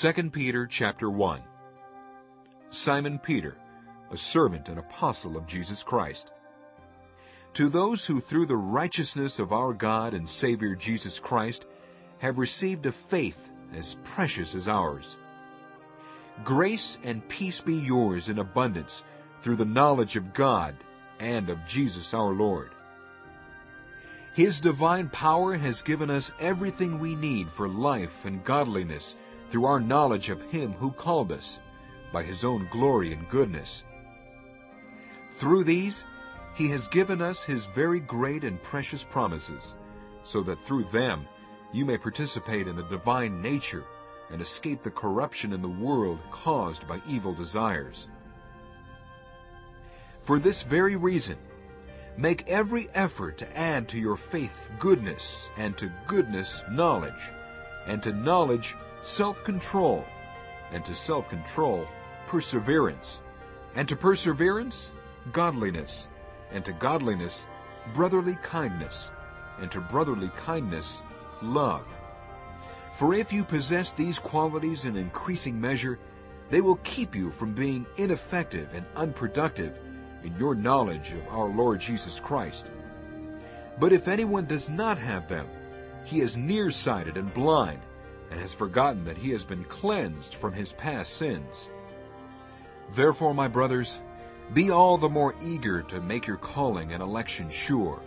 2 Peter chapter 1 Simon Peter, a servant and apostle of Jesus Christ. To those who through the righteousness of our God and Savior Jesus Christ have received a faith as precious as ours. Grace and peace be yours in abundance through the knowledge of God and of Jesus our Lord. His divine power has given us everything we need for life and godliness through our knowledge of Him who called us by His own glory and goodness. Through these, He has given us His very great and precious promises, so that through them you may participate in the divine nature and escape the corruption in the world caused by evil desires. For this very reason, make every effort to add to your faith goodness, and to goodness knowledge, and to knowledge self-control, and to self-control perseverance, and to perseverance godliness, and to godliness brotherly kindness, and to brotherly kindness love. For if you possess these qualities in increasing measure, they will keep you from being ineffective and unproductive in your knowledge of our Lord Jesus Christ. But if anyone does not have them, he is nearsighted and blind, and has forgotten that he has been cleansed from his past sins. Therefore, my brothers, be all the more eager to make your calling and election sure.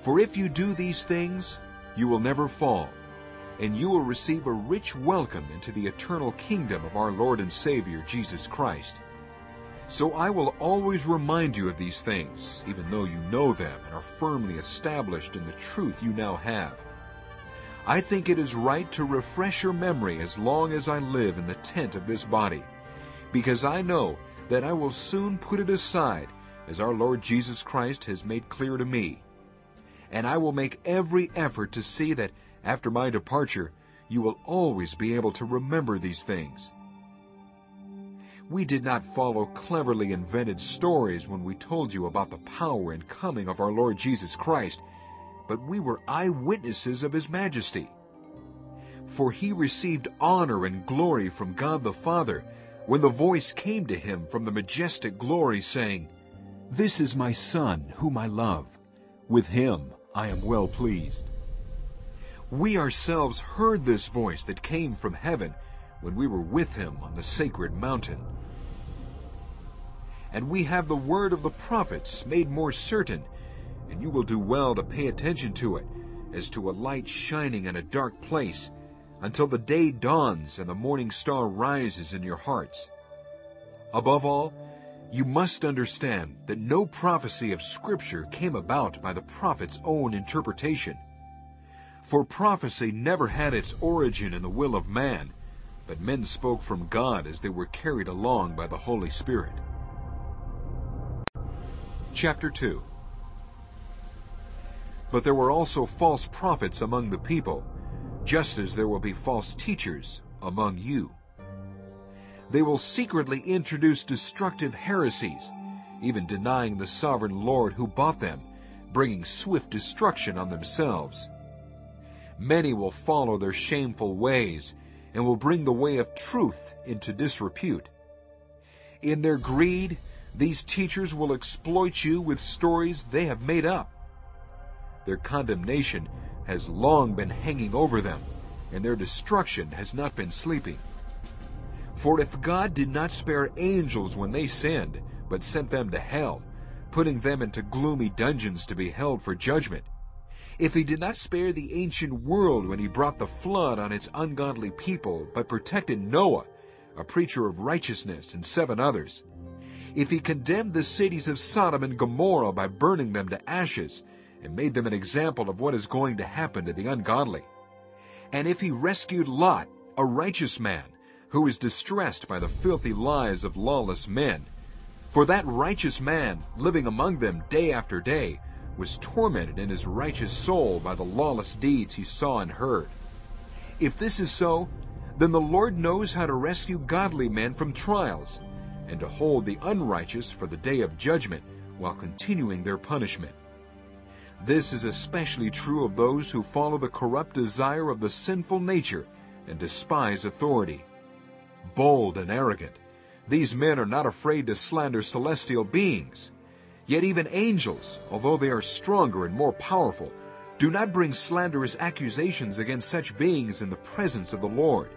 For if you do these things, you will never fall, and you will receive a rich welcome into the eternal kingdom of our Lord and Savior Jesus Christ. So I will always remind you of these things, even though you know them and are firmly established in the truth you now have. I think it is right to refresh your memory as long as I live in the tent of this body, because I know that I will soon put it aside, as our Lord Jesus Christ has made clear to me. And I will make every effort to see that after my departure, you will always be able to remember these things. We did not follow cleverly invented stories when we told you about the power and coming of our Lord Jesus Christ, but we were eyewitnesses of his majesty. For he received honor and glory from God the Father when the voice came to him from the majestic glory, saying, This is my Son, whom I love. With him I am well pleased. We ourselves heard this voice that came from heaven when we were with him on the sacred mountain. And we have the word of the prophets made more certain, and you will do well to pay attention to it, as to a light shining in a dark place, until the day dawns and the morning star rises in your hearts. Above all, you must understand that no prophecy of Scripture came about by the prophet's own interpretation. For prophecy never had its origin in the will of man, but men spoke from God as they were carried along by the Holy Spirit. Chapter 2 but there were also false prophets among the people, just as there will be false teachers among you. They will secretly introduce destructive heresies, even denying the sovereign Lord who bought them, bringing swift destruction on themselves. Many will follow their shameful ways, and will bring the way of truth into disrepute. In their greed, these teachers will exploit you with stories they have made up their condemnation has long been hanging over them, and their destruction has not been sleeping. For if God did not spare angels when they sinned, but sent them to hell, putting them into gloomy dungeons to be held for judgment, if he did not spare the ancient world when he brought the flood on its ungodly people, but protected Noah, a preacher of righteousness, and seven others, if he condemned the cities of Sodom and Gomorrah by burning them to ashes, and made them an example of what is going to happen to the ungodly. And if he rescued Lot, a righteous man, who is distressed by the filthy lies of lawless men, for that righteous man, living among them day after day, was tormented in his righteous soul by the lawless deeds he saw and heard. If this is so, then the Lord knows how to rescue godly men from trials, and to hold the unrighteous for the day of judgment while continuing their punishment. This is especially true of those who follow the corrupt desire of the sinful nature and despise authority. Bold and arrogant, these men are not afraid to slander celestial beings. Yet even angels, although they are stronger and more powerful, do not bring slanderous accusations against such beings in the presence of the Lord.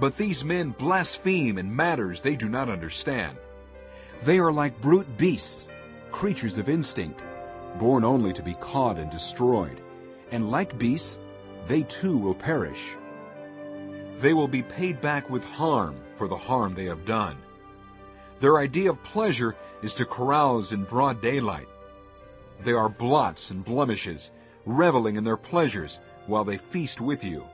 But these men blaspheme in matters they do not understand. They are like brute beasts, creatures of instinct, born only to be caught and destroyed. And like beasts, they too will perish. They will be paid back with harm for the harm they have done. Their idea of pleasure is to carouse in broad daylight. They are blots and blemishes, reveling in their pleasures while they feast with you.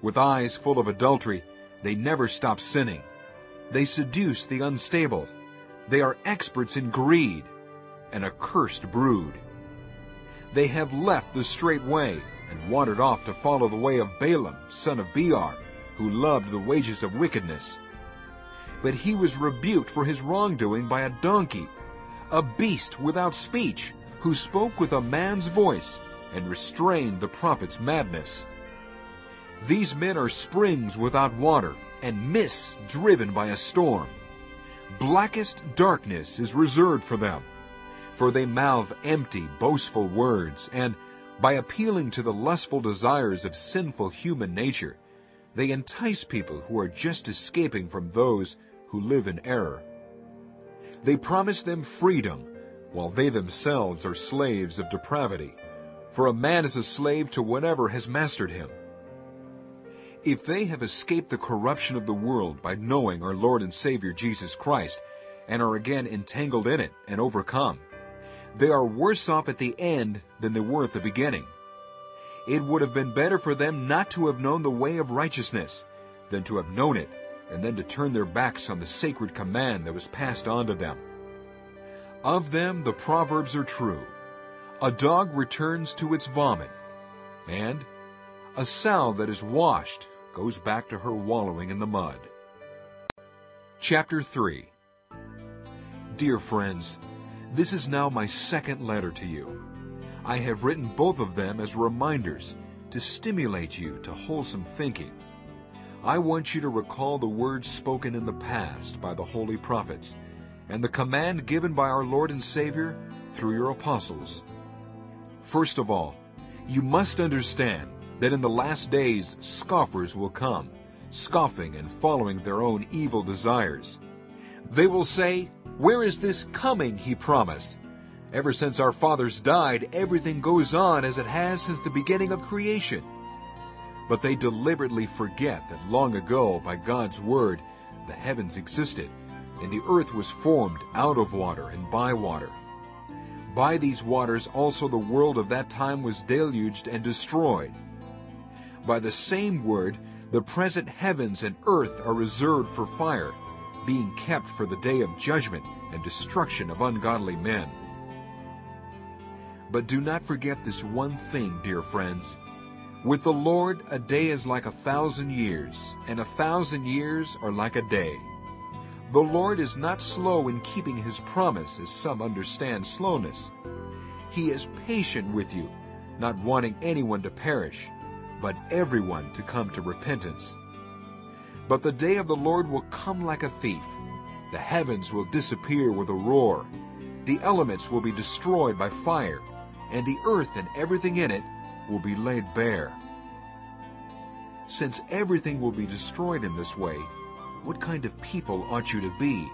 With eyes full of adultery, they never stop sinning. They seduce the unstable. They are experts in greed, an accursed brood. They have left the straight way and wandered off to follow the way of Balaam, son of Beor, who loved the wages of wickedness. But he was rebuked for his wrongdoing by a donkey, a beast without speech, who spoke with a man's voice and restrained the prophet's madness. These men are springs without water and mists driven by a storm. Blackest darkness is reserved for them, for they mouth empty, boastful words, and by appealing to the lustful desires of sinful human nature, they entice people who are just escaping from those who live in error. They promise them freedom, while they themselves are slaves of depravity. For a man is a slave to whatever has mastered him. If they have escaped the corruption of the world by knowing our Lord and Savior Jesus Christ, and are again entangled in it and overcome, they are worse off at the end than they were at the beginning. It would have been better for them not to have known the way of righteousness than to have known it and then to turn their backs on the sacred command that was passed on to them. Of them the proverbs are true. A dog returns to its vomit, and a sow that is washed goes back to her wallowing in the mud. Chapter 3 Dear friends, this is now my second letter to you. I have written both of them as reminders to stimulate you to wholesome thinking. I want you to recall the words spoken in the past by the holy prophets and the command given by our Lord and Savior through your apostles. First of all, you must understand that in the last days scoffers will come, scoffing and following their own evil desires. They will say, Where is this coming he promised? Ever since our fathers died, everything goes on as it has since the beginning of creation. But they deliberately forget that long ago, by God's word, the heavens existed, and the earth was formed out of water and by water. By these waters also the world of that time was deluged and destroyed. By the same word, the present heavens and earth are reserved for fire, being kept for the day of judgment and destruction of ungodly men. But do not forget this one thing, dear friends. With the Lord, a day is like a thousand years, and a thousand years are like a day. The Lord is not slow in keeping his promise, as some understand slowness. He is patient with you, not wanting anyone to perish, but everyone to come to repentance. But the day of the Lord will come like a thief. The heavens will disappear with a roar. The elements will be destroyed by fire and the earth and everything in it will be laid bare. Since everything will be destroyed in this way, what kind of people ought you to be?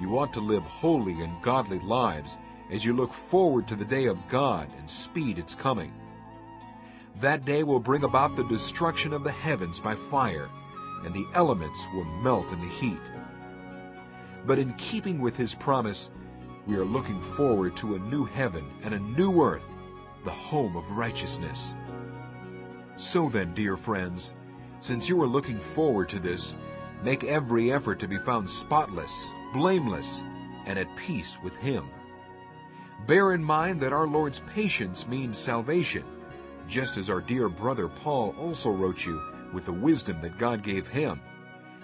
You ought to live holy and godly lives as you look forward to the day of God and speed its coming. That day will bring about the destruction of the heavens by fire, and the elements will melt in the heat. But in keeping with his promise, we are looking forward to a new heaven and a new earth, the home of righteousness. So then, dear friends, since you are looking forward to this, make every effort to be found spotless, blameless, and at peace with Him. Bear in mind that our Lord's patience means salvation, just as our dear brother Paul also wrote you with the wisdom that God gave him.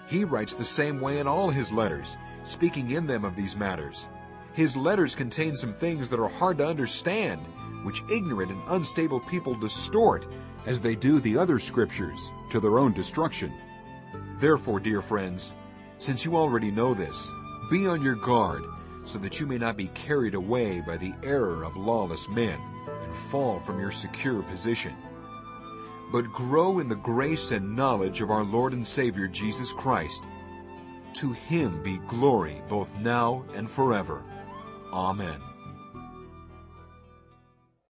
He writes the same way in all his letters, speaking in them of these matters. His letters contain some things that are hard to understand, which ignorant and unstable people distort as they do the other scriptures, to their own destruction. Therefore, dear friends, since you already know this, be on your guard, so that you may not be carried away by the error of lawless men and fall from your secure position. But grow in the grace and knowledge of our Lord and Savior Jesus Christ. To him be glory both now and forever. Amen.